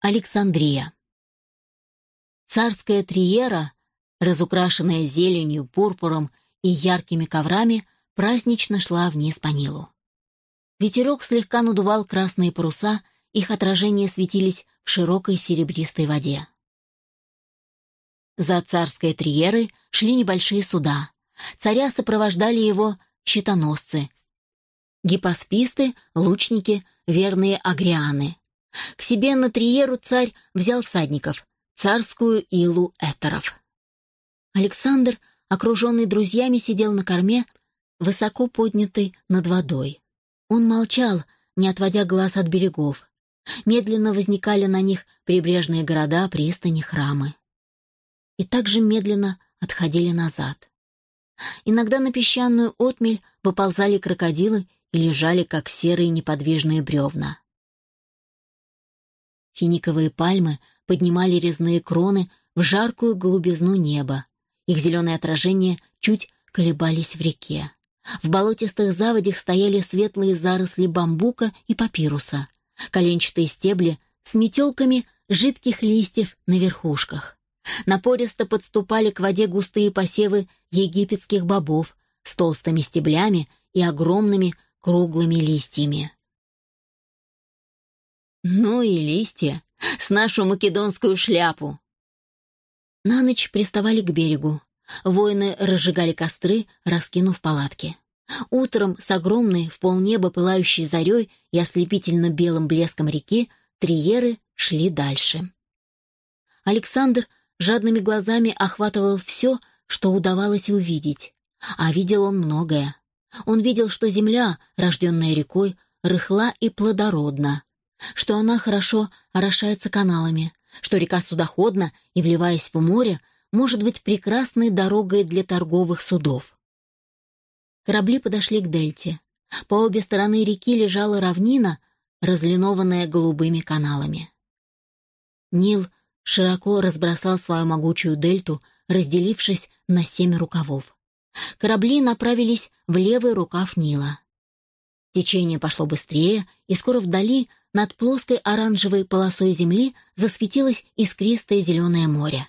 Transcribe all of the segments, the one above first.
Александрия. Царская триера, разукрашенная зеленью, пурпуром и яркими коврами, празднично шла вниз по Нилу. Ветерок слегка надувал красные паруса, их отражения светились в широкой серебристой воде. За царской триерой шли небольшие суда. Царя сопровождали его щитоносцы, гипосписты, лучники, верные агрианы. К себе на триеру царь взял всадников, царскую илу этеров. Александр, окруженный друзьями, сидел на корме, высоко поднятый над водой. Он молчал, не отводя глаз от берегов. Медленно возникали на них прибрежные города, пристани, храмы. И также медленно отходили назад. Иногда на песчаную отмель выползали крокодилы и лежали, как серые неподвижные бревна. Финиковые пальмы поднимали резные кроны в жаркую голубизну неба. Их зеленые отражения чуть колебались в реке. В болотистых заводях стояли светлые заросли бамбука и папируса, коленчатые стебли с метелками жидких листьев на верхушках. Напористо подступали к воде густые посевы египетских бобов с толстыми стеблями и огромными круглыми листьями. Ну и листья. С нашу македонскую шляпу. На ночь приставали к берегу. Воины разжигали костры, раскинув палатки. Утром с огромной в полнеба пылающей зарей и ослепительно белым блеском реки триеры шли дальше. Александр жадными глазами охватывал все, что удавалось увидеть. А видел он многое. Он видел, что земля, рожденная рекой, рыхла и плодородна, что она хорошо орошается каналами, что река судоходна и, вливаясь в море, может быть прекрасной дорогой для торговых судов. Корабли подошли к дельте. По обе стороны реки лежала равнина, разлинованная голубыми каналами. Нил широко разбросал свою могучую дельту, разделившись на семь рукавов. Корабли направились в левый рукав Нила. Течение пошло быстрее, и скоро вдали, над плоской оранжевой полосой земли, засветилось искристое зеленое море.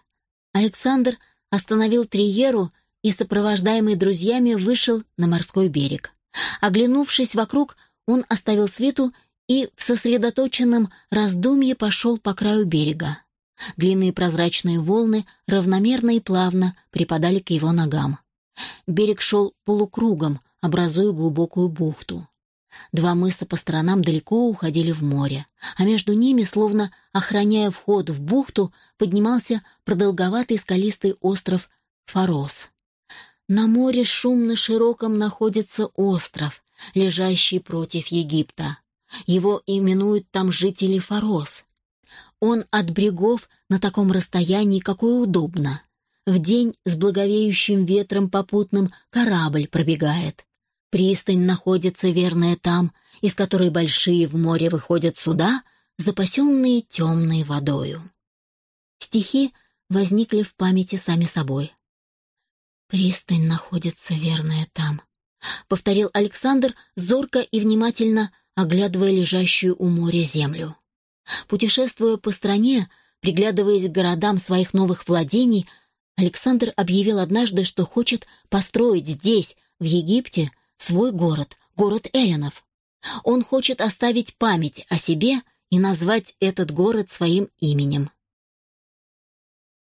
Александр остановил Триеру и, сопровождаемый друзьями, вышел на морской берег. Оглянувшись вокруг, он оставил свиту и в сосредоточенном раздумье пошел по краю берега. Длинные прозрачные волны равномерно и плавно припадали к его ногам. Берег шел полукругом, образуя глубокую бухту. Два мыса по сторонам далеко уходили в море, а между ними, словно охраняя вход в бухту, поднимался продолговатый скалистый остров Фарос. На море шумно широком находится остров, лежащий против Египта. Его именуют там жители Фарос. Он от брегов на таком расстоянии, какое удобно. В день с благовеющим ветром попутным корабль пробегает. Пристань находится верная там, из которой большие в море выходят суда, запасенные темной водою. Стихи возникли в памяти сами собой. «Пристань находится верная там», — повторил Александр, зорко и внимательно оглядывая лежащую у моря землю. Путешествуя по стране, приглядываясь к городам своих новых владений, Александр объявил однажды, что хочет построить здесь, в Египте, свой город, город Эллинов. Он хочет оставить память о себе и назвать этот город своим именем.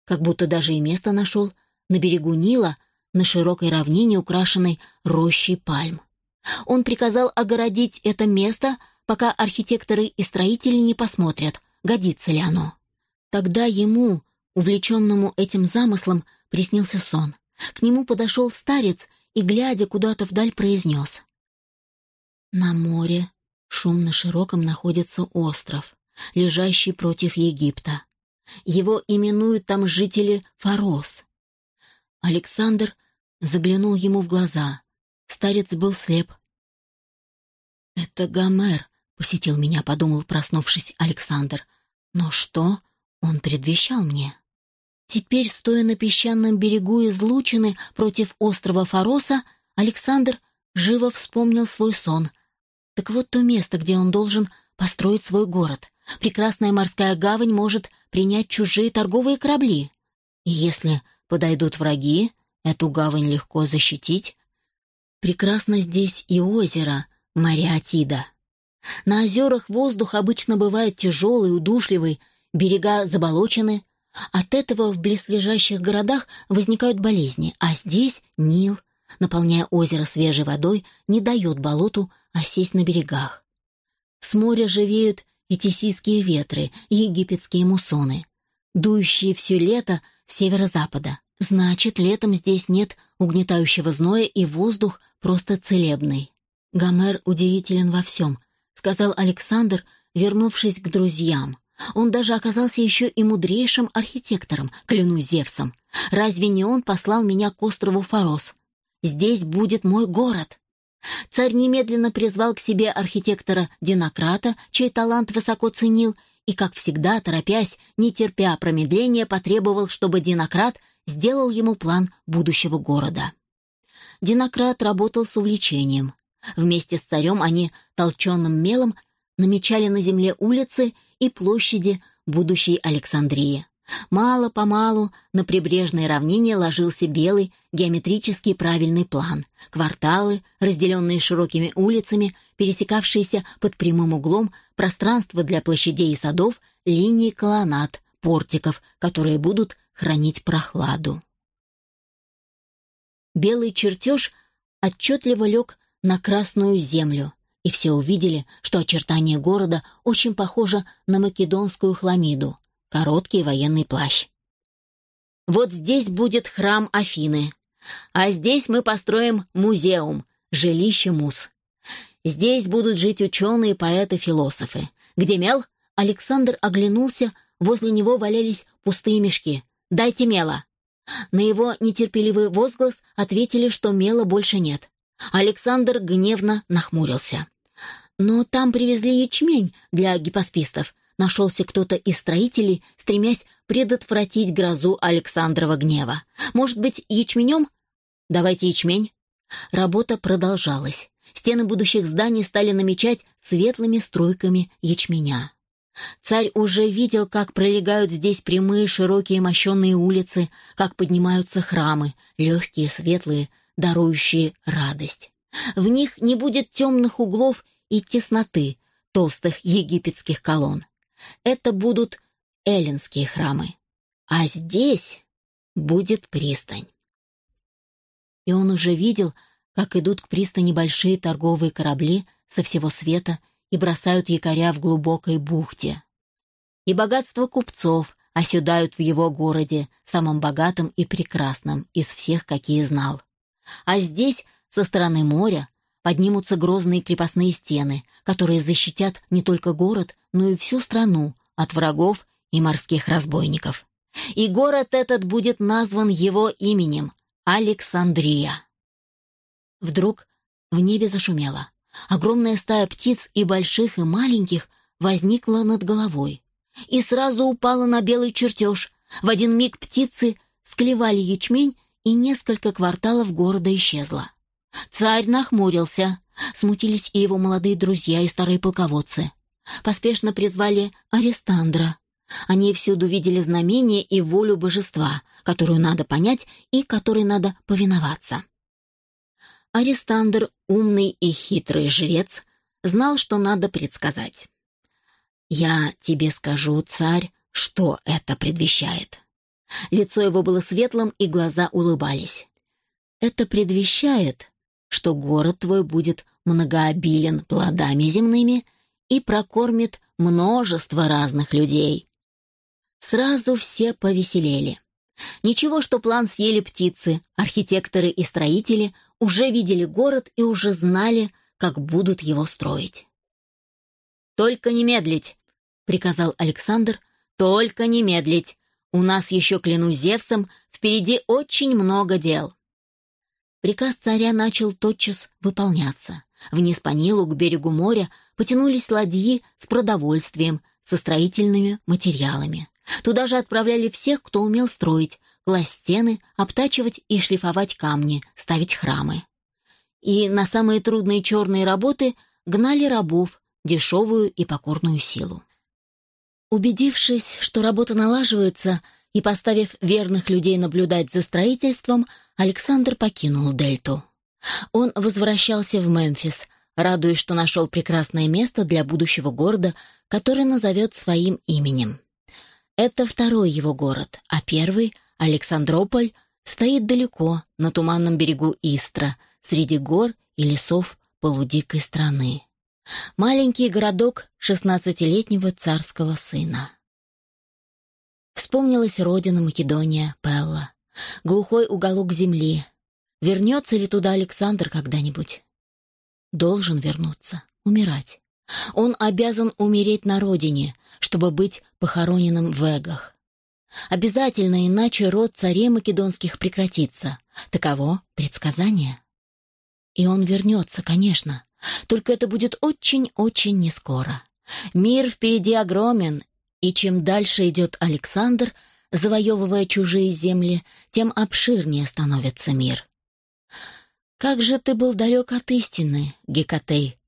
Как будто даже и место нашел на берегу Нила, на широкой равнине, украшенной рощей пальм. Он приказал огородить это место, пока архитекторы и строители не посмотрят, годится ли оно. Тогда ему, увлеченному этим замыслом, приснился сон. К нему подошел старец и, глядя куда-то вдаль, произнес. На море, шумно широком, находится остров, лежащий против Египта. Его именуют там жители Фарос. Александр заглянул ему в глаза. Старец был слеп. «Это Гомер», — посетил меня, подумал, проснувшись Александр. «Но что он предвещал мне?» Теперь, стоя на песчаном берегу излучины против острова Фароса, Александр живо вспомнил свой сон. Так вот то место, где он должен построить свой город, Прекрасная морская гавань может принять чужие торговые корабли. И если подойдут враги, эту гавань легко защитить. Прекрасно здесь и озеро Мариатида. На озерах воздух обычно бывает тяжелый, удушливый, берега заболочены. От этого в близлежащих городах возникают болезни, а здесь Нил, наполняя озеро свежей водой, не дает болоту осесть на берегах. С моря живеют этисийские ветры, египетские муссоны, дующие все лето с северо-запада. Значит, летом здесь нет угнетающего зноя, и воздух просто целебный. Гомер удивителен во всем, сказал Александр, вернувшись к друзьям. Он даже оказался еще и мудрейшим архитектором, клянусь Зевсом. Разве не он послал меня к острову Фарос? Здесь будет мой город. Царь немедленно призвал к себе архитектора Динократа, чей талант высоко ценил, и, как всегда, торопясь, не терпя промедления, потребовал, чтобы Динократ сделал ему план будущего города. Динократ работал с увлечением. Вместе с царем они толченым мелом намечали на земле улицы и площади будущей Александрии. Мало-помалу на прибрежное равнине ложился белый, геометрически правильный план. Кварталы, разделенные широкими улицами, пересекавшиеся под прямым углом, пространство для площадей и садов, линии колоннад, портиков, которые будут хранить прохладу. Белый чертеж отчетливо лег на красную землю, и все увидели, что очертание города очень похоже на македонскую хламиду, короткий военный плащ. Вот здесь будет храм Афины, а здесь мы построим музеум, жилище мус. Здесь будут жить ученые, поэты, философы. Где мел? Александр оглянулся, возле него валялись пустые мешки. «Дайте мела!» На его нетерпеливый возглас ответили, что мела больше нет. Александр гневно нахмурился. «Но там привезли ячмень для гипоспистов», нашелся кто-то из строителей, стремясь предотвратить грозу Александрова гнева. «Может быть, ячменем?» «Давайте ячмень». Работа продолжалась. Стены будущих зданий стали намечать светлыми струйками ячменя. Царь уже видел, как пролегают здесь прямые, широкие, мощенные улицы, как поднимаются храмы, легкие, светлые, дарующие радость. В них не будет темных углов и тесноты толстых египетских колонн. Это будут эллинские храмы. А здесь будет пристань. И он уже видел, как идут к пристани большие торговые корабли со всего света и бросают якоря в глубокой бухте. И богатство купцов оседают в его городе, самом богатом и прекрасном из всех, какие знал. А здесь, со стороны моря, поднимутся грозные крепостные стены, которые защитят не только город, но и всю страну от врагов и морских разбойников. И город этот будет назван его именем — Александрия. Вдруг в небе зашумело. Огромная стая птиц и больших, и маленьких возникла над головой. И сразу упала на белый чертеж. В один миг птицы склевали ячмень и несколько кварталов города исчезло. Царь нахмурился. Смутились и его молодые друзья и старые полководцы. Поспешно призвали Арестандра. Они всюду видели знамение и волю божества, которую надо понять и которой надо повиноваться. Арестандр, умный и хитрый жрец, знал, что надо предсказать. «Я тебе скажу, царь, что это предвещает». Лицо его было светлым, и глаза улыбались. «Это предвещает, что город твой будет многообилен плодами земными и прокормит множество разных людей». Сразу все повеселели. Ничего, что план съели птицы, архитекторы и строители уже видели город и уже знали, как будут его строить. «Только не медлить», — приказал Александр, — «только не медлить. У нас еще, клянусь Зевсом, впереди очень много дел». Приказ царя начал тотчас выполняться. Вниз по Нилу, к берегу моря, потянулись ладьи с продовольствием, со строительными материалами. Туда же отправляли всех, кто умел строить, класть стены, обтачивать и шлифовать камни, ставить храмы. И на самые трудные черные работы гнали рабов, дешевую и покорную силу. Убедившись, что работа налаживается, и поставив верных людей наблюдать за строительством, Александр покинул Дельту. Он возвращался в Мемфис, радуясь, что нашел прекрасное место для будущего города, который назовет своим именем. Это второй его город, а первый, Александрополь, стоит далеко, на туманном берегу Истра, среди гор и лесов полудикой страны. Маленький городок шестнадцатилетнего царского сына. Вспомнилась родина Македония, Пелла, глухой уголок земли. Вернется ли туда Александр когда-нибудь? Должен вернуться, умирать. Он обязан умереть на родине, чтобы быть похороненным в Эгах. Обязательно, иначе род царей македонских прекратится. Таково предсказание. И он вернется, конечно. Только это будет очень-очень нескоро. Мир впереди огромен, и чем дальше идет Александр, завоевывая чужие земли, тем обширнее становится мир. Как же ты был далек от истины, Гекатей,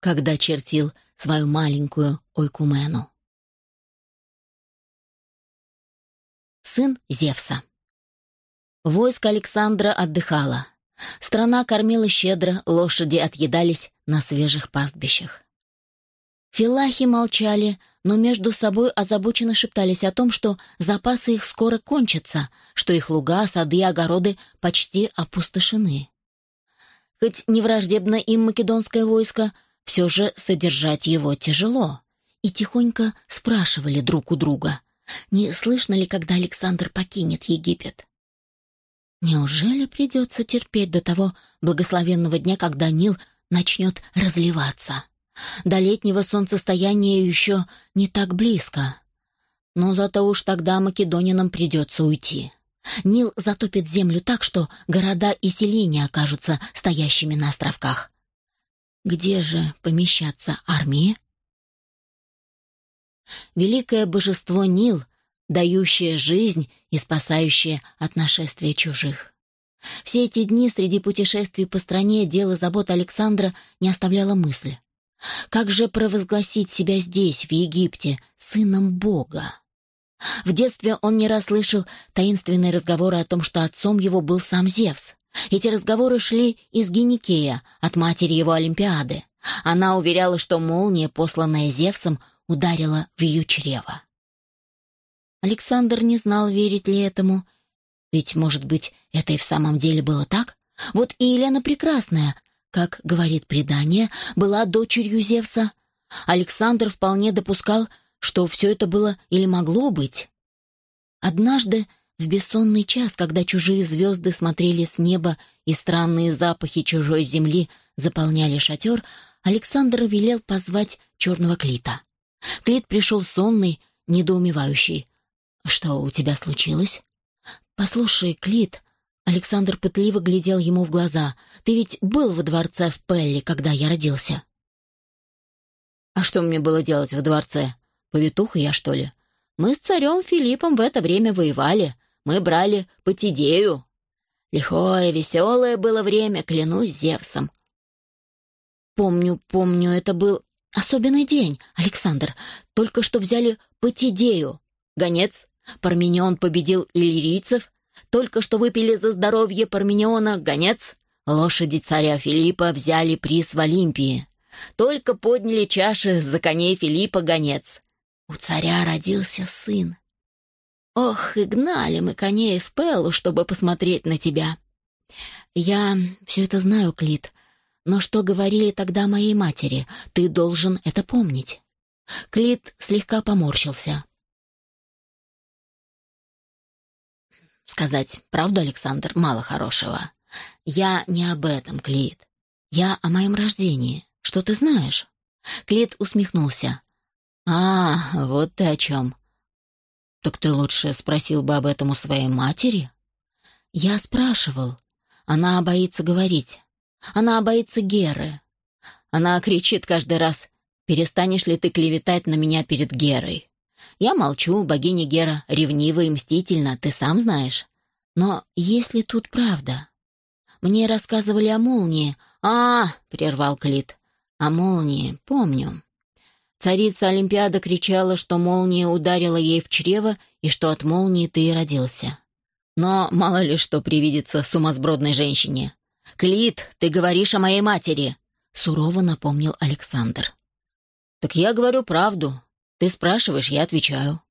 когда чертил свою маленькую Ойкумену. Сын Зевса. Войско Александра отдыхало. Страна кормила щедро, лошади отъедались на свежих пастбищах. Филахи молчали, но между собой озабоченно шептались о том, что запасы их скоро кончатся, что их луга, сады и огороды почти опустошены. Хоть не враждебно им македонское войско, все же содержать его тяжело. И тихонько спрашивали друг у друга, не слышно ли, когда Александр покинет Египет. Неужели придется терпеть до того благословенного дня, когда Нил начнет разливаться? До летнего солнцестояния еще не так близко. Но зато уж тогда македонинам придется уйти. Нил затопит землю так, что города и селения окажутся стоящими на островках. Где же помещаться армии? Великое божество Нил, дающее жизнь и спасающее от нашествия чужих. Все эти дни среди путешествий по стране дело забот Александра не оставляло мысли. Как же провозгласить себя здесь, в Египте, сыном Бога? В детстве он не раз слышал таинственные разговоры о том, что отцом его был сам Зевс. Эти разговоры шли из Геникея, от матери его Олимпиады. Она уверяла, что молния, посланная Зевсом, ударила в ее чрево. Александр не знал, верить ли этому. Ведь, может быть, это и в самом деле было так? Вот и Елена Прекрасная, как говорит предание, была дочерью Зевса. Александр вполне допускал, что все это было или могло быть. Однажды, в бессонный час, когда чужие звезды смотрели с неба и странные запахи чужой земли заполняли шатер, Александр велел позвать черного Клита. Клит пришел сонный, недоумевающий. «Что у тебя случилось?» «Послушай, Клит», Александр пытливо глядел ему в глаза. «Ты ведь был во дворце в Пелле, когда я родился?» «А что мне было делать в дворце? Повитуха я, что ли? Мы с царем Филиппом в это время воевали. Мы брали Патидею. Лихое, веселое было время, клянусь Зевсом. Помню, помню, это был особенный день, Александр. Только что взяли Патидею. Гонец, Парменион победил иллирийцев, только что выпили за здоровье Пармениона гонец. Лошади царя Филиппа взяли приз в Олимпии. Только подняли чаши за коней Филиппа гонец. У царя родился сын. Ох, и гнали мы коней в Пеллу, чтобы посмотреть на тебя. Я все это знаю, Клит, но что говорили тогда моей матери, ты должен это помнить. Клит слегка поморщился. Сказать правду, Александр, мало хорошего. Я не об этом, Клит. Я о моем рождении. Что ты знаешь? Клит усмехнулся. А, вот ты о чем. Так ты лучше спросил бы об этом у своей матери? Я спрашивал. Она боится говорить. Она боится Геры. Она кричит каждый раз, «Перестанешь ли ты клеветать на меня перед Герой?» Я молчу, богиня Гера ревнива и мстительна, ты сам знаешь. Но если тут правда? Мне рассказывали о молнии. А, прервал Клит. О молнии, помню. Царица Олимпиада кричала, что молния ударила ей в чрево и что от молнии ты и родился. Но мало ли что привидится сумасбродной женщине. «Клит, ты говоришь о моей матери!» — сурово напомнил Александр. «Так я говорю правду. Ты спрашиваешь, я отвечаю».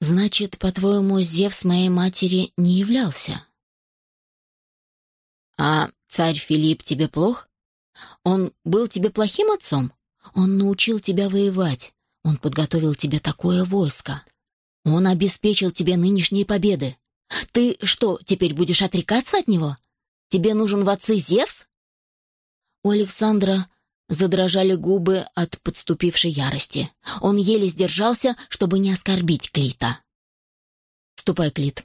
«Значит, по-твоему, Зевс моей матери не являлся?» «А царь Филипп тебе плох? Он был тебе плохим отцом? Он научил тебя воевать. Он подготовил тебе такое войско. Он обеспечил тебе нынешние победы. Ты что, теперь будешь отрекаться от него? Тебе нужен в отцы Зевс?» У Александра задрожали губы от подступившей ярости. Он еле сдержался, чтобы не оскорбить Клита. «Ступай, Клит».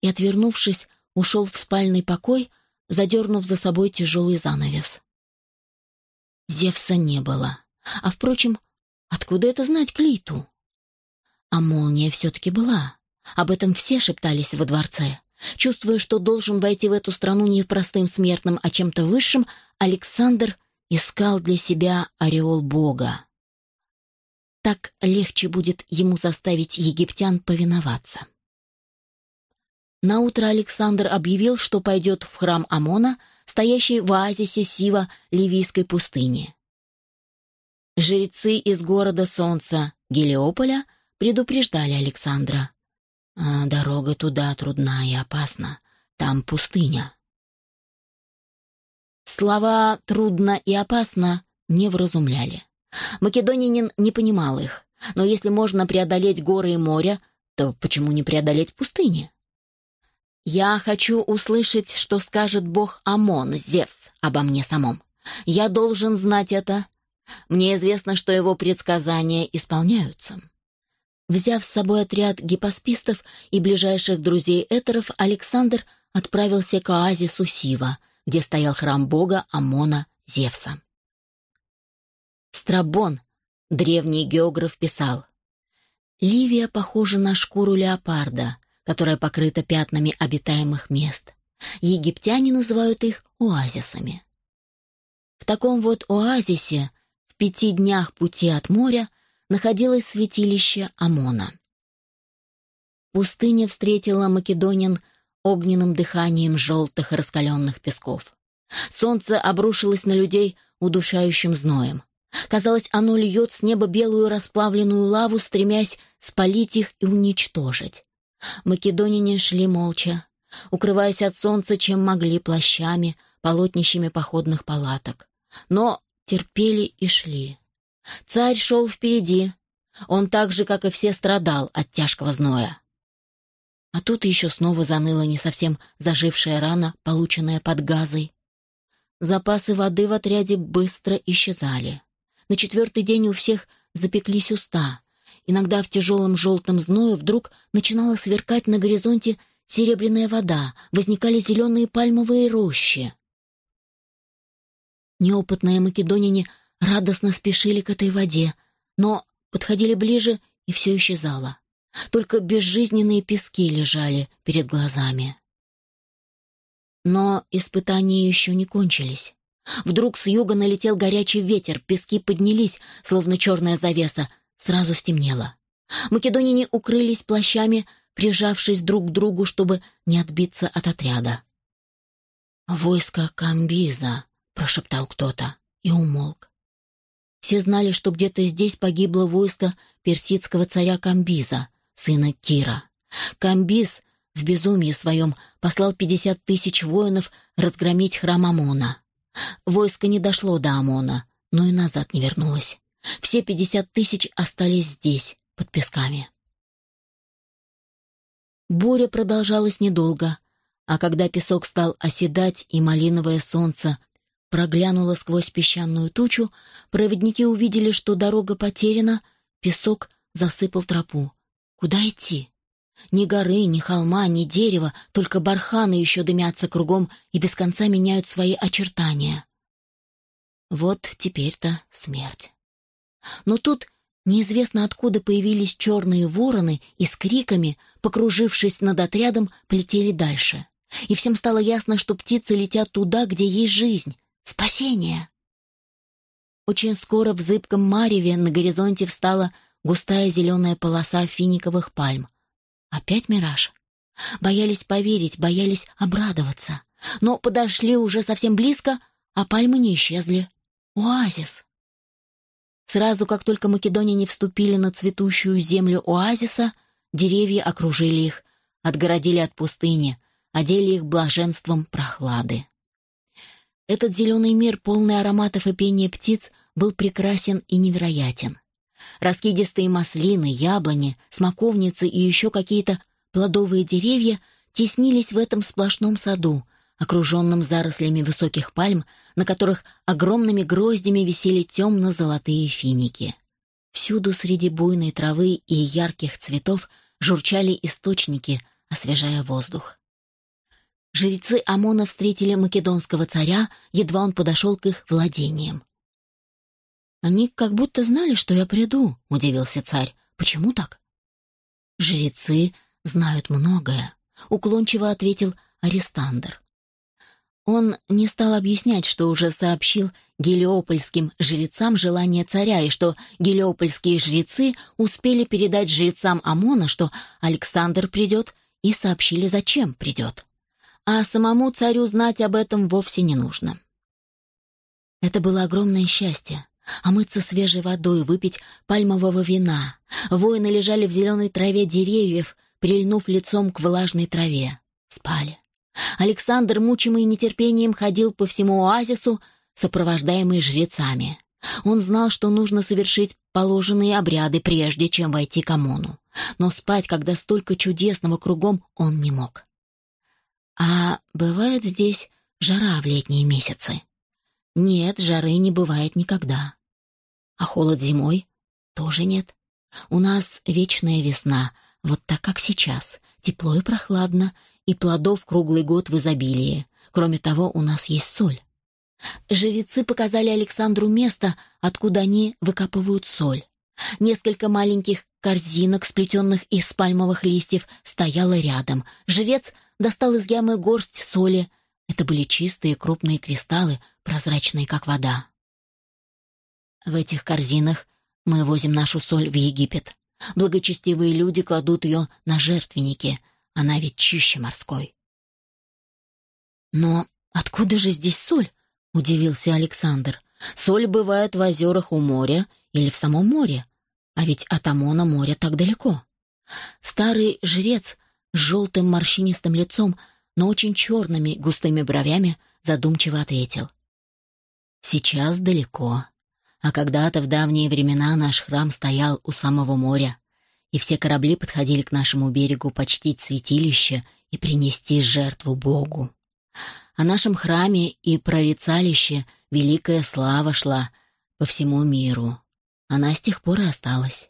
И, отвернувшись, ушел в спальный покой, задернув за собой тяжелый занавес. Зевса не было. А, впрочем, откуда это знать Клиту? А молния все-таки была. Об этом все шептались во дворце. Чувствуя, что должен войти в эту страну не простым смертным, а чем-то высшим, Александр искал для себя ореол Бога. Так легче будет ему заставить египтян повиноваться. Наутро Александр объявил, что пойдет в храм Амона, стоящий в оазисе Сива Ливийской пустыни. Жрецы из города Солнца Гелиополя предупреждали Александра. А дорога туда трудна и опасна. Там пустыня. Слова «трудно» и «опасно» не вразумляли. Македонянин не понимал их, но если можно преодолеть горы и море, то почему не преодолеть пустыни? «Я хочу услышать, что скажет бог Амон, Зевс, обо мне самом. Я должен знать это. Мне известно, что его предсказания исполняются». Взяв с собой отряд гипоспистов и ближайших друзей этеров, Александр отправился к оазису Сива, где стоял храм бога Амона Зевса. Страбон, древний географ, писал, «Ливия похожа на шкуру леопарда, которая покрыта пятнами обитаемых мест. Египтяне называют их оазисами. В таком вот оазисе, в пяти днях пути от моря, находилось святилище Амона. Пустыня встретила македонин огненным дыханием желтых раскаленных песков. Солнце обрушилось на людей удушающим зноем. Казалось, оно льет с неба белую расплавленную лаву, стремясь спалить их и уничтожить. Македонине шли молча, укрываясь от солнца, чем могли плащами, полотнищами походных палаток. Но терпели и шли. Царь шел впереди. Он так же, как и все, страдал от тяжкого зноя. А тут еще снова заныла не совсем зажившая рана, полученная под газой. Запасы воды в отряде быстро исчезали. На четвертый день у всех запеклись уста. Иногда в тяжелом желтом зное вдруг начинала сверкать на горизонте серебряная вода, возникали зеленые пальмовые рощи. Неопытные македонине радостно спешили к этой воде, но подходили ближе, и все исчезало. Только безжизненные пески лежали перед глазами. Но испытания еще не кончились. Вдруг с юга налетел горячий ветер, пески поднялись, словно черная завеса, сразу стемнело. Македонине укрылись плащами, прижавшись друг к другу, чтобы не отбиться от отряда. «Войско Камбиза», — прошептал кто-то и умолк. Все знали, что где-то здесь погибло войско персидского царя Камбиза, сына Кира. Камбиз в безумии своем послал пятьдесят тысяч воинов разгромить храм Амона. Войско не дошло до Амона, но и назад не вернулось. Все пятьдесят тысяч остались здесь, под песками. Буря продолжалась недолго, а когда песок стал оседать и малиновое солнце проглянуло сквозь песчаную тучу, проводники увидели, что дорога потеряна, песок засыпал тропу. Куда идти? Ни горы, ни холма, ни дерева, только барханы еще дымятся кругом и без конца меняют свои очертания. Вот теперь-то смерть. Но тут неизвестно откуда появились черные вороны и с криками, покружившись над отрядом, полетели дальше. И всем стало ясно, что птицы летят туда, где есть жизнь, спасение. очень скоро в зыбком мареве на горизонте встала густая зеленая полоса финиковых пальм. Опять мираж. Боялись поверить, боялись обрадоваться. Но подошли уже совсем близко, а пальмы не исчезли. Оазис. Сразу, как только македоняне вступили на цветущую землю оазиса, деревья окружили их, отгородили от пустыни, одели их блаженством прохлады. Этот зеленый мир, полный ароматов и пения птиц, был прекрасен и невероятен. Раскидистые маслины, яблони, смоковницы и еще какие-то плодовые деревья теснились в этом сплошном саду, окруженном зарослями высоких пальм, на которых огромными гроздями висели темно-золотые финики. Всюду среди буйной травы и ярких цветов журчали источники, освежая воздух. Жрецы Амона встретили македонского царя, едва он подошел к их владениям. «Они как будто знали, что я приду», — удивился царь. «Почему так?» «Жрецы знают многое», — уклончиво ответил Арестандр. Он не стал объяснять, что уже сообщил гелиопольским жрецам желание царя и что гелиопольские жрецы успели передать жрецам Амона, что Александр придет, и сообщили, зачем придет. А самому царю знать об этом вовсе не нужно. Это было огромное счастье омыться свежей водой, выпить пальмового вина. Воины лежали в зеленой траве деревьев, прильнув лицом к влажной траве. Спали. Александр, мучимый нетерпением, ходил по всему оазису, сопровождаемый жрецами. Он знал, что нужно совершить положенные обряды, прежде чем войти к Амону. Но спать, когда столько чудесного кругом, он не мог. А бывает здесь жара в летние месяцы? Нет, жары не бывает никогда. А холод зимой? Тоже нет. У нас вечная весна, вот так, как сейчас. Тепло и прохладно, и плодов круглый год в изобилии. Кроме того, у нас есть соль. Жрецы показали Александру место, откуда они выкапывают соль. Несколько маленьких корзинок, сплетенных из пальмовых листьев, стояло рядом. Жрец достал из ямы горсть соли. Это были чистые крупные кристаллы, прозрачные, как вода. В этих корзинах мы возим нашу соль в Египет. Благочестивые люди кладут ее на жертвенники. Она ведь чище морской. Но откуда же здесь соль? Удивился Александр. Соль бывает в озерах у моря или в самом море. А ведь от Амона море так далеко. Старый жрец с желтым морщинистым лицом, но очень черными густыми бровями задумчиво ответил. «Сейчас далеко а когда-то в давние времена наш храм стоял у самого моря, и все корабли подходили к нашему берегу почтить святилище и принести жертву Богу. О нашем храме и прорицалище великая слава шла по всему миру. Она с тех пор и осталась.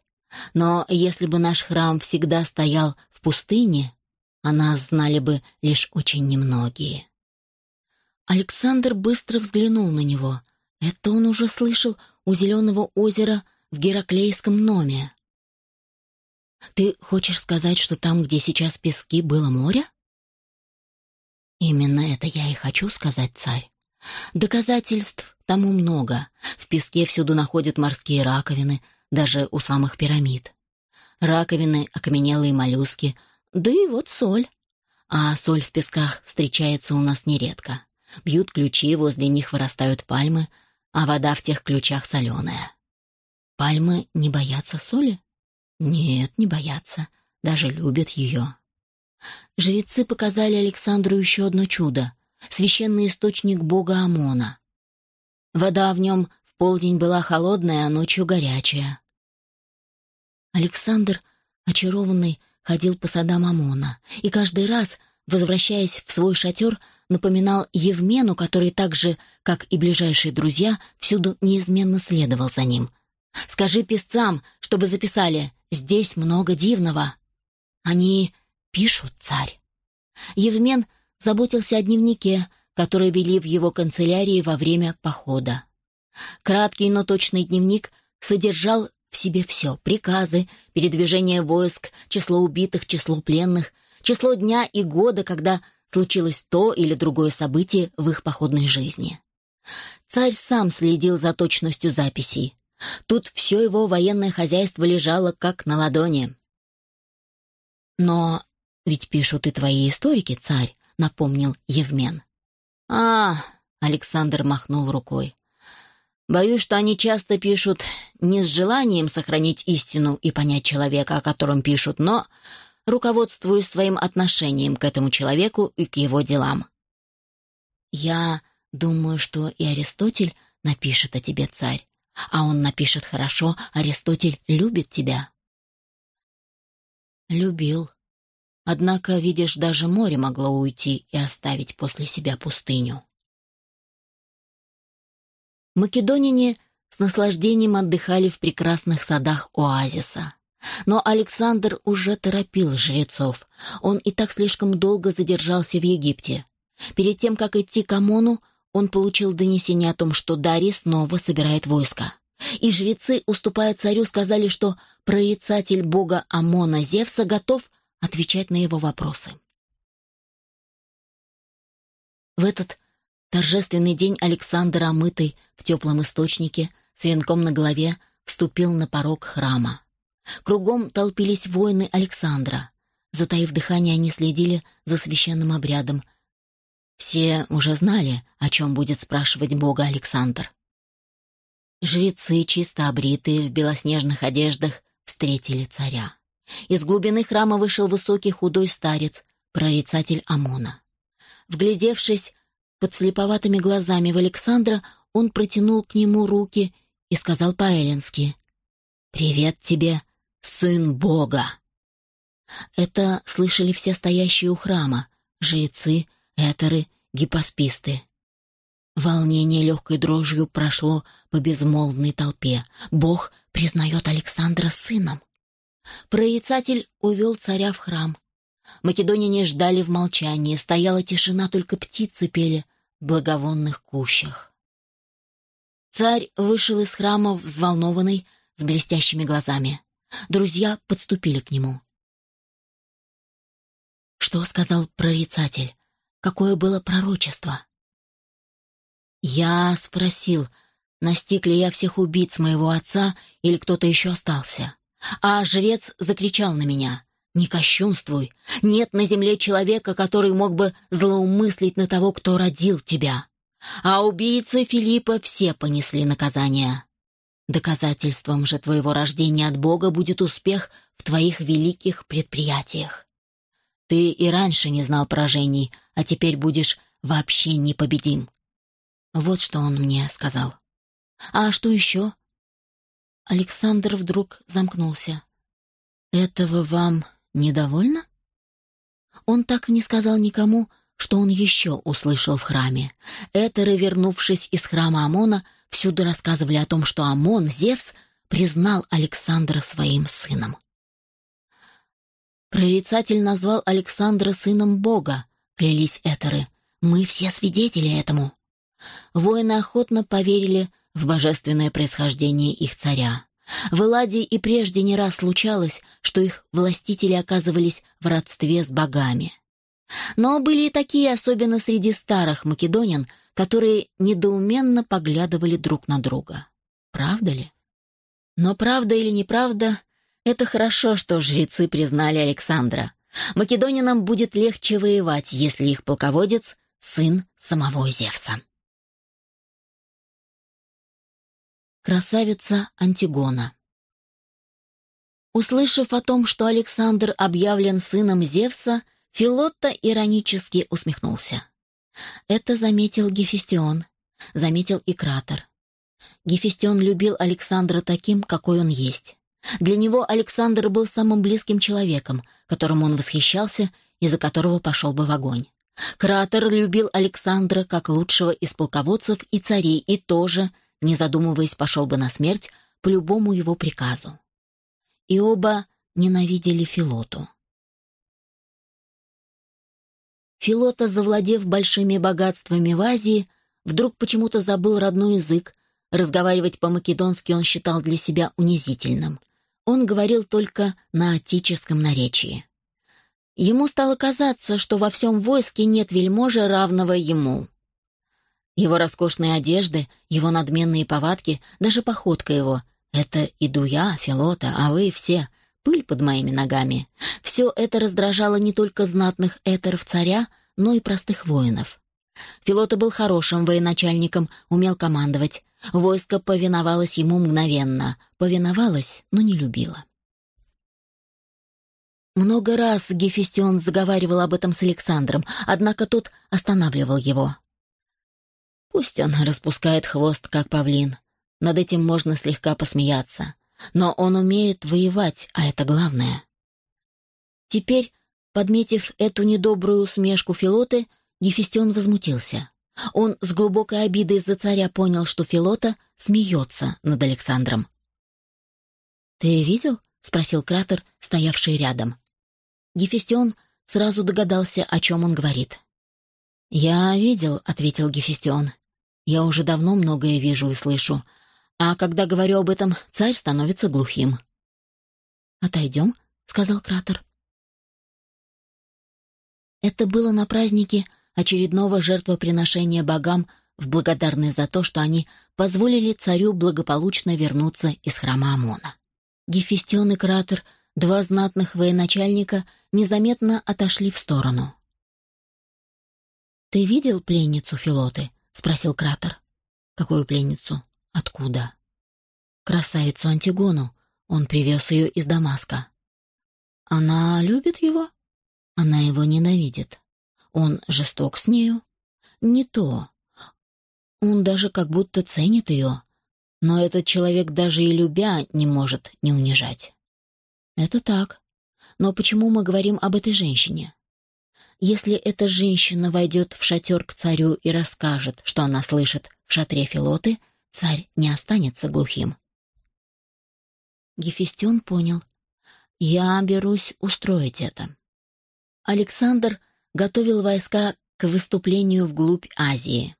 Но если бы наш храм всегда стоял в пустыне, о нас знали бы лишь очень немногие. Александр быстро взглянул на него. Это он уже слышал у Зеленого озера в Гераклейском Номе. Ты хочешь сказать, что там, где сейчас пески, было море? Именно это я и хочу сказать, царь. Доказательств тому много. В песке всюду находят морские раковины, даже у самых пирамид. Раковины, окаменелые моллюски, да и вот соль. А соль в песках встречается у нас нередко. Бьют ключи, возле них вырастают пальмы, а вода в тех ключах соленая. Пальмы не боятся соли? Нет, не боятся, даже любят ее. Жрецы показали Александру еще одно чудо — священный источник бога Амона. Вода в нем в полдень была холодная, а ночью горячая. Александр, очарованный, ходил по садам Амона, и каждый раз, возвращаясь в свой шатер, напоминал Евмену, который так же, как и ближайшие друзья, всюду неизменно следовал за ним. «Скажи песцам, чтобы записали, здесь много дивного». «Они пишут, царь». Евмен заботился о дневнике, который вели в его канцелярии во время похода. Краткий, но точный дневник содержал в себе все — приказы, передвижение войск, число убитых, число пленных, число дня и года, когда случилось то или другое событие в их походной жизни. Царь сам следил за точностью записей. Тут все его военное хозяйство лежало как на ладони. «Но ведь пишут и твои историки, царь», — напомнил Евмен. «А, — Александр махнул рукой. «Боюсь, что они часто пишут не с желанием сохранить истину и понять человека, о котором пишут, но руководствуясь своим отношением к этому человеку и к его делам». «Я думаю, что и Аристотель напишет о тебе, царь. А он напишет хорошо, Аристотель любит тебя». «Любил. Однако, видишь, даже море могло уйти и оставить после себя пустыню». Македонине с наслаждением отдыхали в прекрасных садах оазиса. Но Александр уже торопил жрецов. Он и так слишком долго задержался в Египте. Перед тем, как идти к Амону, он получил донесение о том, что Дарий снова собирает войско. И жрецы, уступая царю, сказали, что прорицатель бога Амона Зевса готов отвечать на его вопросы. В этот торжественный день Александр, омытый в теплом источнике, с венком на голове, вступил на порог храма. Кругом толпились воины Александра. Затаив дыхание, они следили за священным обрядом. Все уже знали, о чем будет спрашивать бога Александр. Жрецы, чисто обритые, в белоснежных одеждах, встретили царя. Из глубины храма вышел высокий худой старец, прорицатель Амона. Вглядевшись под слеповатыми глазами в Александра, он протянул к нему руки и сказал по-эллински «Привет тебе, сын Бога!» Это слышали все стоящие у храма — жрецы, этеры, гипосписты. Волнение легкой дрожью прошло по безмолвной толпе. Бог признает Александра сыном. Прорицатель увел царя в храм. Македонине ждали в молчании, стояла тишина, только птицы пели в благовонных кущах. Царь вышел из храма взволнованный, с блестящими глазами. Друзья подступили к нему. Что сказал прорицатель? Какое было пророчество? Я спросил, настиг ли я всех убийц моего отца или кто-то еще остался. А жрец закричал на меня. «Не кощунствуй! Нет на земле человека, который мог бы злоумыслить на того, кто родил тебя. А убийцы Филиппа все понесли наказание. Доказательством же твоего рождения от Бога будет успех в твоих великих предприятиях. Ты и раньше не знал поражений, а теперь будешь вообще непобедим. Вот что он мне сказал. А что еще? Александр вдруг замкнулся. Этого вам недовольно? Он так не сказал никому, что он еще услышал в храме. Этеры, вернувшись из храма Амона, всюду рассказывали о том, что Амон, Зевс, признал Александра своим сыном. Прорицатель назвал Александра сыном Бога, клялись Этеры. Мы все свидетели этому. Воины охотно поверили в божественное происхождение их царя. В Эладии и прежде не раз случалось, что их властители оказывались в родстве с богами. Но были и такие, особенно среди старых македонян, которые недоуменно поглядывали друг на друга. Правда ли? Но правда или неправда, это хорошо, что жрецы признали Александра. Македонянам будет легче воевать, если их полководец — сын самого Зевса. Красавица Антигона Услышав о том, что Александр объявлен сыном Зевса, Филотта иронически усмехнулся. Это заметил Гефестион, заметил и Кратер. Гефестион любил Александра таким, какой он есть. Для него Александр был самым близким человеком, которому он восхищался и за которого пошел бы в огонь. Кратер любил Александра как лучшего из полководцев и царей и тоже – не задумываясь, пошел бы на смерть по любому его приказу. И оба ненавидели Филоту. Филота, завладев большими богатствами в Азии, вдруг почему-то забыл родной язык, разговаривать по-македонски он считал для себя унизительным. Он говорил только на отеческом наречии. Ему стало казаться, что во всем войске нет вельможи, равного ему. Его роскошные одежды, его надменные повадки, даже походка его — это иду я, Филота, а вы все — пыль под моими ногами. Все это раздражало не только знатных этеров царя, но и простых воинов. Филота был хорошим военачальником, умел командовать. Войско повиновалось ему мгновенно. Повиновалось, но не любило. Много раз Гефестион заговаривал об этом с Александром, однако тот останавливал его. Пусть он распускает хвост, как павлин. Над этим можно слегка посмеяться. Но он умеет воевать, а это главное. Теперь, подметив эту недобрую усмешку Филоты, Гефестион возмутился. Он с глубокой обидой из-за царя понял, что Филота смеется над Александром. «Ты видел?» — спросил Кратер, стоявший рядом. Гефестион сразу догадался, о чем он говорит. «Я видел», — ответил Гефестион. «Я уже давно многое вижу и слышу, а когда говорю об этом, царь становится глухим». «Отойдем», — сказал Кратер. Это было на празднике очередного жертвоприношения богам в благодарность за то, что они позволили царю благополучно вернуться из храма Амона. Гефестион и Кратер — Два знатных военачальника незаметно отошли в сторону. «Ты видел пленницу Филоты?» — спросил Кратер. «Какую пленницу? Откуда?» «Красавицу Антигону. Он привез ее из Дамаска». «Она любит его?» «Она его ненавидит. Он жесток с нею?» «Не то. Он даже как будто ценит ее. Но этот человек даже и любя не может не унижать». Это так. Но почему мы говорим об этой женщине? Если эта женщина войдет в шатер к царю и расскажет, что она слышит в шатре Филоты, царь не останется глухим. Гефестион понял. Я берусь устроить это. Александр готовил войска к выступлению вглубь Азии.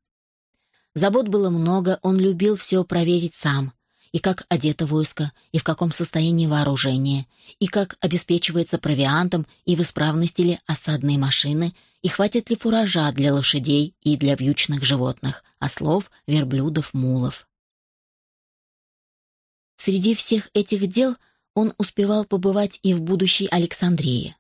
Забот было много, он любил все проверить сам, и как одето войско, и в каком состоянии вооружение, и как обеспечивается провиантом и в исправности ли осадные машины, и хватит ли фуража для лошадей и для вьючных животных, ослов, верблюдов, мулов. Среди всех этих дел он успевал побывать и в будущей Александрии.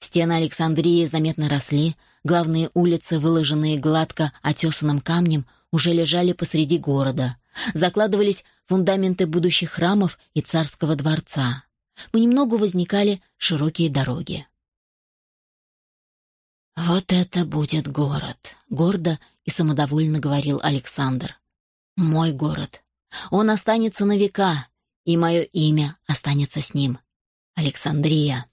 Стены Александрии заметно росли, главные улицы, выложенные гладко отесанным камнем, уже лежали посреди города, закладывались фундаменты будущих храмов и царского дворца. Понемногу возникали широкие дороги. «Вот это будет город», — гордо и самодовольно говорил Александр. «Мой город. Он останется на века, и мое имя останется с ним. Александрия».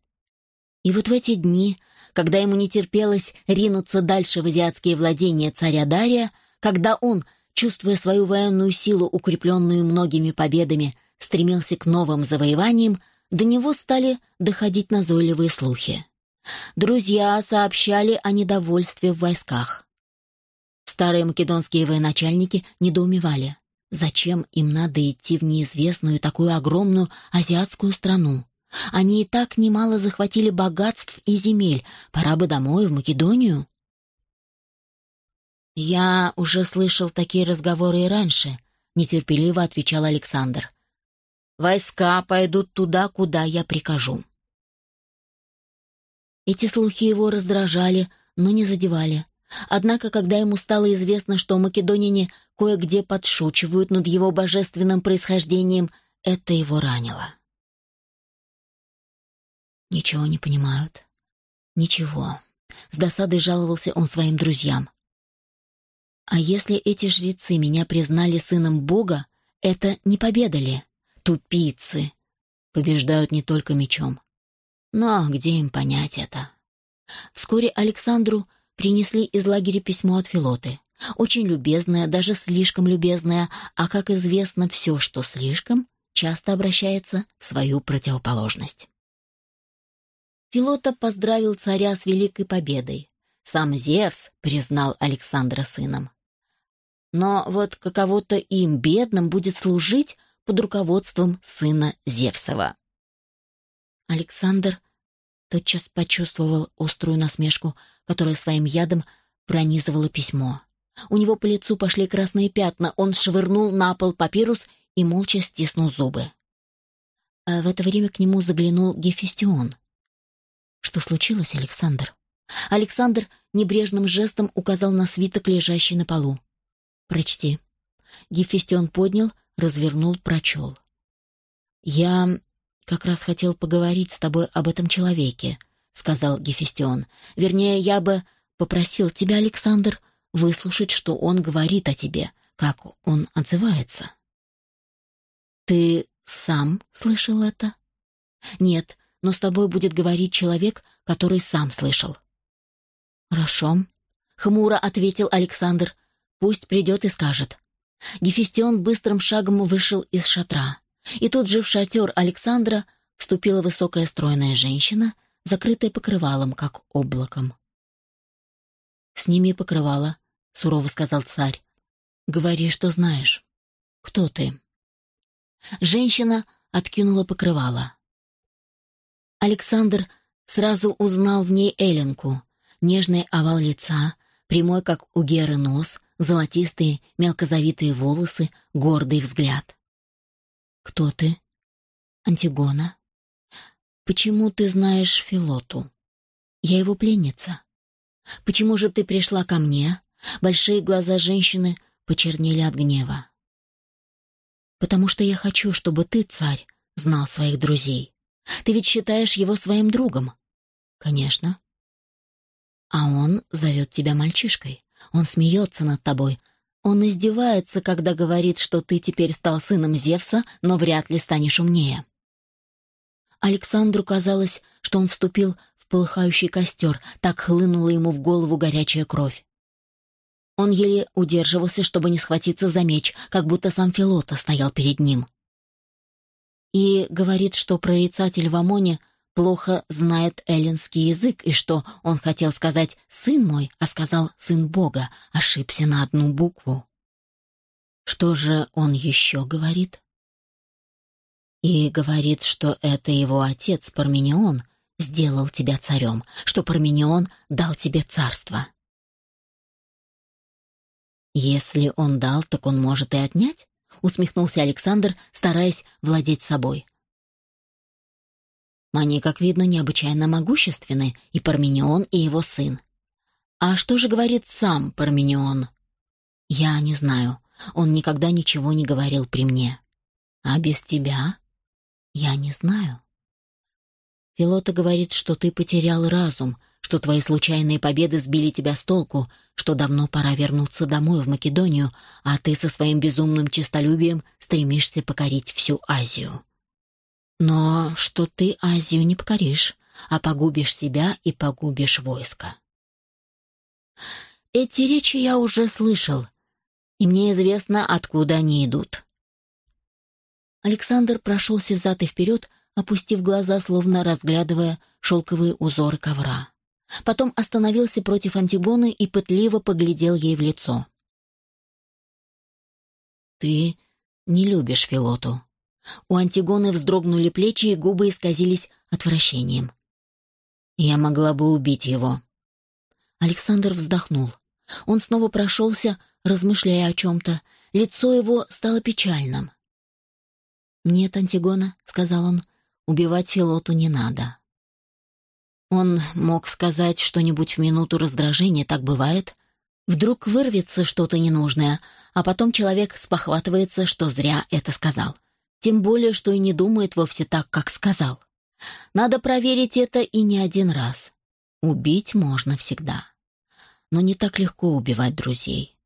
И вот в эти дни, когда ему не терпелось ринуться дальше в азиатские владения царя Дария, когда он, чувствуя свою военную силу, укрепленную многими победами, стремился к новым завоеваниям, до него стали доходить назойливые слухи. Друзья сообщали о недовольстве в войсках. Старые македонские военачальники недоумевали, зачем им надо идти в неизвестную такую огромную азиатскую страну. Они и так немало захватили богатств и земель, пора бы домой, в Македонию. «Я уже слышал такие разговоры и раньше», — нетерпеливо отвечал Александр. «Войска пойдут туда, куда я прикажу». Эти слухи его раздражали, но не задевали. Однако, когда ему стало известно, что македонине кое-где подшучивают над его божественным происхождением, это его ранило. «Ничего не понимают. Ничего». С досадой жаловался он своим друзьям. А если эти жрецы меня признали сыном Бога, это не победа ли? Тупицы. Побеждают не только мечом. Но где им понять это? Вскоре Александру принесли из лагеря письмо от Филоты. Очень любезное, даже слишком любезное, а, как известно, все, что слишком, часто обращается в свою противоположность. Филота поздравил царя с великой победой. Сам Зевс признал Александра сыном. Но вот каково-то им, бедным, будет служить под руководством сына Зевсова. Александр тотчас почувствовал острую насмешку, которая своим ядом пронизывала письмо. У него по лицу пошли красные пятна, он швырнул на пол папирус и молча стиснул зубы. А в это время к нему заглянул Гефестион. «Что случилось, Александр?» Александр небрежным жестом указал на свиток, лежащий на полу. «Прочти». Гефестион поднял, развернул, прочел. «Я как раз хотел поговорить с тобой об этом человеке», — сказал Гефестион. «Вернее, я бы попросил тебя, Александр, выслушать, что он говорит о тебе, как он отзывается». «Ты сам слышал это?» «Нет, но с тобой будет говорить человек, который сам слышал». «Хорошо», — хмуро ответил Александр. «Пусть придет и скажет». Гефестион быстрым шагом вышел из шатра. И тут же в шатер Александра вступила высокая стройная женщина, закрытая покрывалом, как облаком. «Сними покрывало», — сурово сказал царь. «Говори, что знаешь. Кто ты?» Женщина откинула покрывало. Александр сразу узнал в ней Эленку. Нежный овал лица, прямой, как у Геры нос, золотистые, мелкозавитые волосы, гордый взгляд. «Кто ты?» «Антигона». «Почему ты знаешь Филоту?» «Я его пленница». «Почему же ты пришла ко мне?» Большие глаза женщины почернели от гнева. «Потому что я хочу, чтобы ты, царь, знал своих друзей. Ты ведь считаешь его своим другом?» «Конечно». «А он зовет тебя мальчишкой. Он смеется над тобой, он издевается, когда говорит, что ты теперь стал сыном Зевса, но вряд ли станешь умнее. Александру казалось, что он вступил в полыхающий костер, так хлынула ему в голову горячая кровь. Он еле удерживался, чтобы не схватиться за меч, как будто сам Филота стоял перед ним. И говорит, что прорицатель в Амоне плохо знает эллинский язык, и что он хотел сказать «сын мой», а сказал «сын Бога», ошибся на одну букву. Что же он еще говорит? И говорит, что это его отец Парменион сделал тебя царем, что Парменион дал тебе царство. Если он дал, так он может и отнять, усмехнулся Александр, стараясь владеть собой. Они, как видно, необычайно могущественны, и Парменион, и его сын. А что же говорит сам Парменион? Я не знаю. Он никогда ничего не говорил при мне. А без тебя? Я не знаю. Филота говорит, что ты потерял разум, что твои случайные победы сбили тебя с толку, что давно пора вернуться домой в Македонию, а ты со своим безумным честолюбием стремишься покорить всю Азию. Но что ты Азию не покоришь, а погубишь себя и погубишь войско. Эти речи я уже слышал, и мне известно, откуда они идут. Александр прошелся взад и вперед, опустив глаза, словно разглядывая шелковые узоры ковра. Потом остановился против Антигоны и пытливо поглядел ей в лицо. «Ты не любишь Филоту», у Антигоны вздрогнули плечи, и губы исказились отвращением. «Я могла бы убить его». Александр вздохнул. Он снова прошелся, размышляя о чем-то. Лицо его стало печальным. «Нет, Антигона», — сказал он, — «убивать Филоту не надо». Он мог сказать что-нибудь в минуту раздражения, так бывает. Вдруг вырвется что-то ненужное, а потом человек спохватывается, что зря это сказал. Тем более, что и не думает вовсе так, как сказал. Надо проверить это и не один раз. Убить можно всегда. Но не так легко убивать друзей.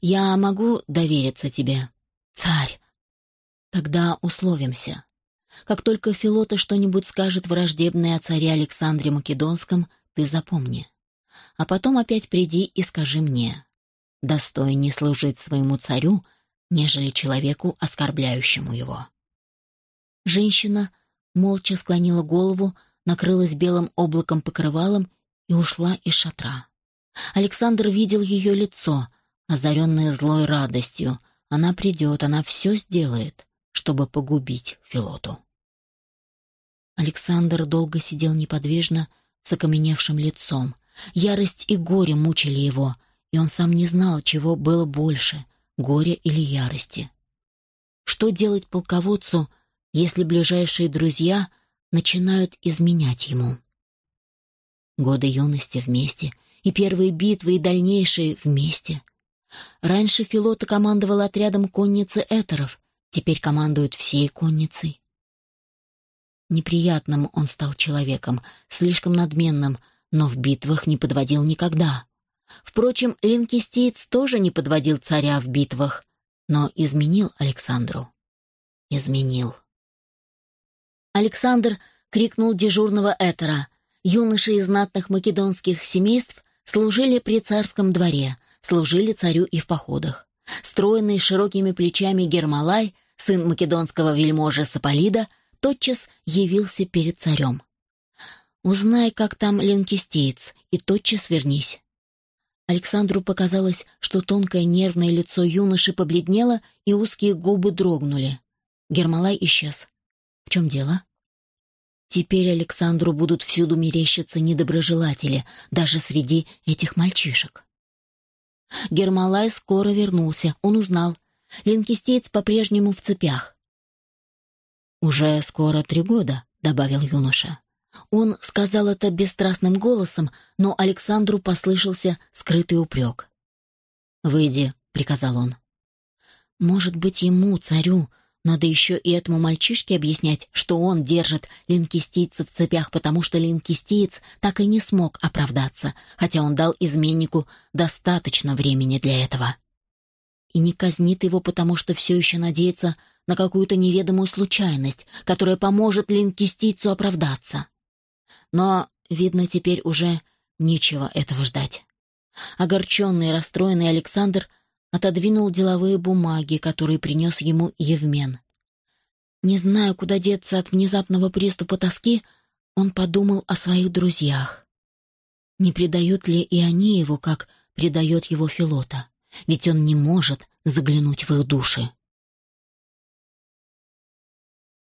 Я могу довериться тебе, царь. Тогда условимся. Как только Филота что-нибудь скажет враждебное о царе Александре Македонском, ты запомни. А потом опять приди и скажи мне. Достойнее служить своему царю, нежели человеку, оскорбляющему его. Женщина молча склонила голову, накрылась белым облаком покрывалом и ушла из шатра. Александр видел ее лицо, озаренное злой радостью. Она придет, она все сделает, чтобы погубить Филоту. Александр долго сидел неподвижно, с окаменевшим лицом. Ярость и горе мучили его, и он сам не знал, чего было больше — горя или ярости. Что делать полководцу, если ближайшие друзья начинают изменять ему? Годы юности вместе, и первые битвы, и дальнейшие вместе. Раньше Филота командовал отрядом конницы этеров, теперь командует всей конницей. Неприятным он стал человеком, слишком надменным, но в битвах не подводил никогда. Впрочем, Линкистиец тоже не подводил царя в битвах, но изменил Александру. Изменил. Александр крикнул дежурного этера. Юноши из знатных македонских семейств служили при царском дворе, служили царю и в походах. Стройный широкими плечами Гермалай, сын македонского вельможа Саполида, тотчас явился перед царем. «Узнай, как там линкистеец, и тотчас вернись». Александру показалось, что тонкое нервное лицо юноши побледнело и узкие губы дрогнули. Гермалай исчез. В чем дело? Теперь Александру будут всюду мерещиться недоброжелатели, даже среди этих мальчишек. Гермалай скоро вернулся. Он узнал. Линкистеец по-прежнему в цепях. «Уже скоро три года», — добавил юноша. Он сказал это бесстрастным голосом, но Александру послышался скрытый упрек. «Выйди», — приказал он. «Может быть, ему, царю, надо еще и этому мальчишке объяснять, что он держит линкистийца в цепях, потому что линкистиец так и не смог оправдаться, хотя он дал изменнику достаточно времени для этого. И не казнит его, потому что все еще надеется на какую-то неведомую случайность, которая поможет линкистийцу оправдаться. Но, видно, теперь уже нечего этого ждать. Огорченный и расстроенный Александр отодвинул деловые бумаги, которые принес ему Евмен. Не зная, куда деться от внезапного приступа тоски, он подумал о своих друзьях. Не предают ли и они его, как предает его Филота? Ведь он не может заглянуть в их души.